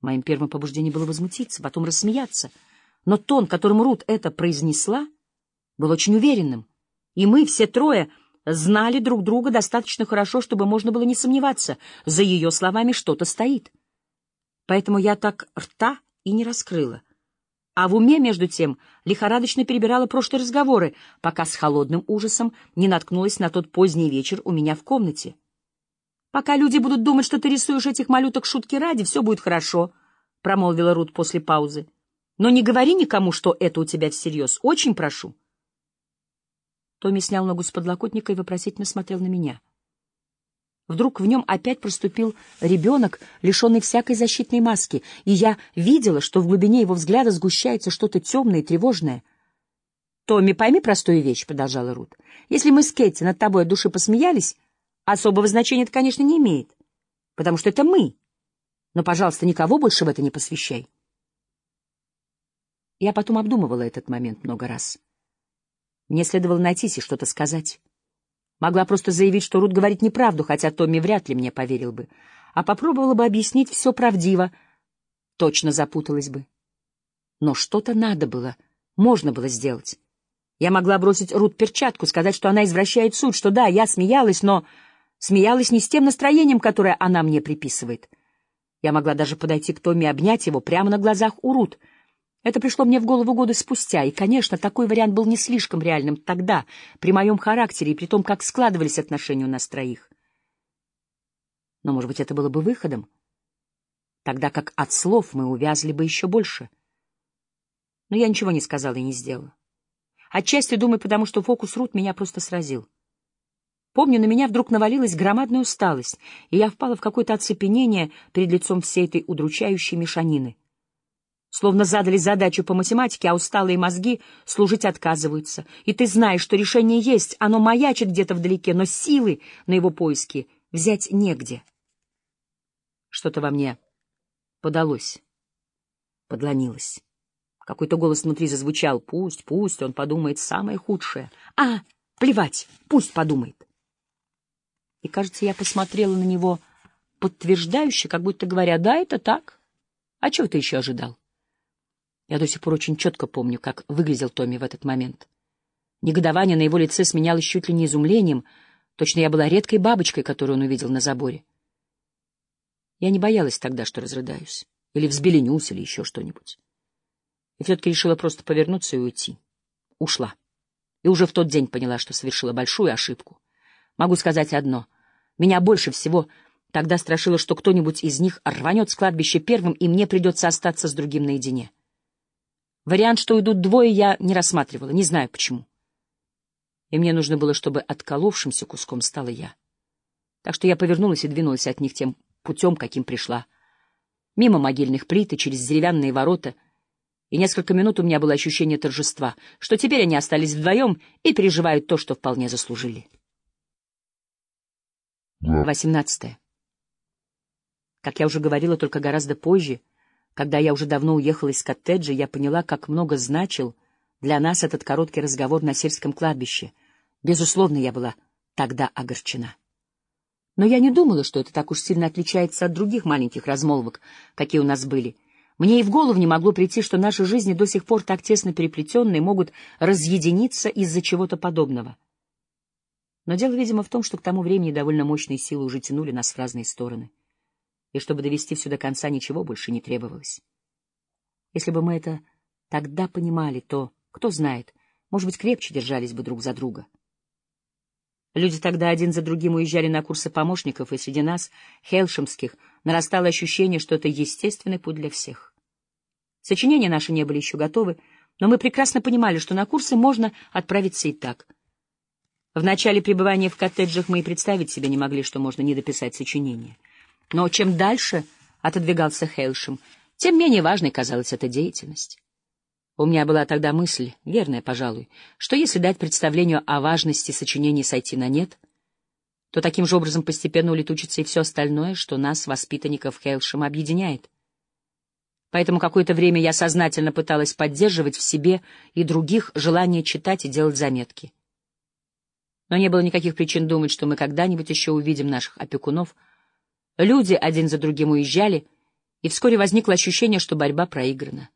Моим первым побуждением было возмутиться, потом рассмеяться. Но тон, которым Рут это произнесла, был очень уверенным, и мы, все трое, знали друг друга достаточно хорошо, чтобы можно было не сомневаться, за ее словами что-то стоит. Поэтому я так рта и не раскрыла. А в уме, между тем, лихорадочно перебирала прошлые разговоры, пока с холодным ужасом не наткнулась на тот поздний вечер у меня в комнате. «Пока люди будут думать, что ты рисуешь этих малюток шутки ради, все будет хорошо», — промолвила Рут после паузы. «Но не говори никому, что это у тебя всерьез. Очень прошу». Томми снял ногу с подлокотника и вопросительно смотрел на меня. Вдруг в нем опять проступил ребенок, лишенный всякой защитной маски, и я видела, что в глубине его взгляда сгущается что-то темное и тревожное. «Томми, пойми простую вещь», — продолжала Рут. «Если мы с Кэти над тобой от души посмеялись, особого значения это, конечно, не имеет, потому что это мы. Но, пожалуйста, никого больше в это не посвящай». Я потом обдумывала этот момент много раз. Мне следовало найтись и что-то сказать. Могла просто заявить, что Рут говорит неправду, хотя Томми вряд ли мне поверил бы. А попробовала бы объяснить все правдиво. Точно запуталась бы. Но что-то надо было, можно было сделать. Я могла бросить Рут перчатку, сказать, что она извращает суть, что да, я смеялась, но смеялась не с тем настроением, которое она мне приписывает. Я могла даже подойти к Томми и обнять его прямо на глазах у Рут — это пришло мне в голову годы спустя, и, конечно, такой вариант был не слишком реальным тогда, при моем характере и при том, как складывались отношения у нас троих. Но, может быть, это было бы выходом, тогда как от слов мы увязли бы еще больше. Но я ничего не сказала и не сделала. Отчасти, думаю, потому что фокус Рут меня просто сразил. Помню, на меня вдруг навалилась громадная усталость, и я впала в какое-то оцепенение перед лицом всей этой удручающей мешанины. Словно задали задачу по математике, а усталые мозги служить отказываются. И ты знаешь, что решение есть, оно маячит где-то вдалеке, но силы на его поиски взять негде. Что-то во мне подалось, подломилось. Какой-то голос внутри зазвучал. Пусть, пусть, он подумает самое худшее. А, плевать, пусть подумает. И, кажется, я посмотрела на него подтверждающе, как будто говоря, да, это так. А чего ты еще ожидал? Я до сих пор очень четко помню, как выглядел Томми в этот момент. Негодование на его лице сменялось чуть ли не изумлением. Точно я была редкой бабочкой, которую он увидел на заборе. Я не боялась тогда, что разрыдаюсь. Или взбеленюсь, или еще что-нибудь. И все-таки решила просто повернуться и уйти. Ушла. И уже в тот день поняла, что совершила большую ошибку. Могу сказать одно. Меня больше всего тогда страшило, что кто-нибудь из них рванет с кладбища первым, и мне придется остаться с другим наедине. Вариант, что уйдут двое, я не рассматривала, не знаю почему. И мне нужно было, чтобы отколовшимся куском стала я. Так что я повернулась и двинулась от них тем путем, каким пришла. Мимо могильных плит и через деревянные ворота. И несколько минут у меня было ощущение торжества, что теперь они остались вдвоем и переживают то, что вполне заслужили. Восемнадцатое. Как я уже говорила, только гораздо позже — когда я уже давно уехала из коттеджа, я поняла, как много значил для нас этот короткий разговор на сельском кладбище. Безусловно, я была тогда огорчена. Но я не думала, что это так уж сильно отличается от других маленьких размолвок, какие у нас были. Мне и в голову не могло прийти, что наши жизни до сих пор так тесно переплетенные могут разъединиться из-за чего-то подобного. Но дело, видимо, в том, что к тому времени довольно мощные силы уже тянули нас в разные стороны и чтобы довести все до конца, ничего больше не требовалось. Если бы мы это тогда понимали, то, кто знает, может быть, крепче держались бы друг за друга. Люди тогда один за другим уезжали на курсы помощников, и среди нас, хелшемских, нарастало ощущение, что это естественный путь для всех. Сочинения наши не были еще готовы, но мы прекрасно понимали, что на курсы можно отправиться и так. В начале пребывания в коттеджах мы и представить себе не могли, что можно не дописать сочинение — но чем дальше отодвигался Хейлшем, тем менее важной казалась эта деятельность. У меня была тогда мысль, верная, пожалуй, что если дать представлению о важности сочинений сойти на нет, то таким же образом постепенно улетучится и все остальное, что нас, воспитанников Хейлшема, объединяет. Поэтому какое-то время я сознательно пыталась поддерживать в себе и других желание читать и делать заметки. Но не было никаких причин думать, что мы когда-нибудь еще увидим наших опекунов — Люди один за другим уезжали, и вскоре возникло ощущение, что борьба проиграна.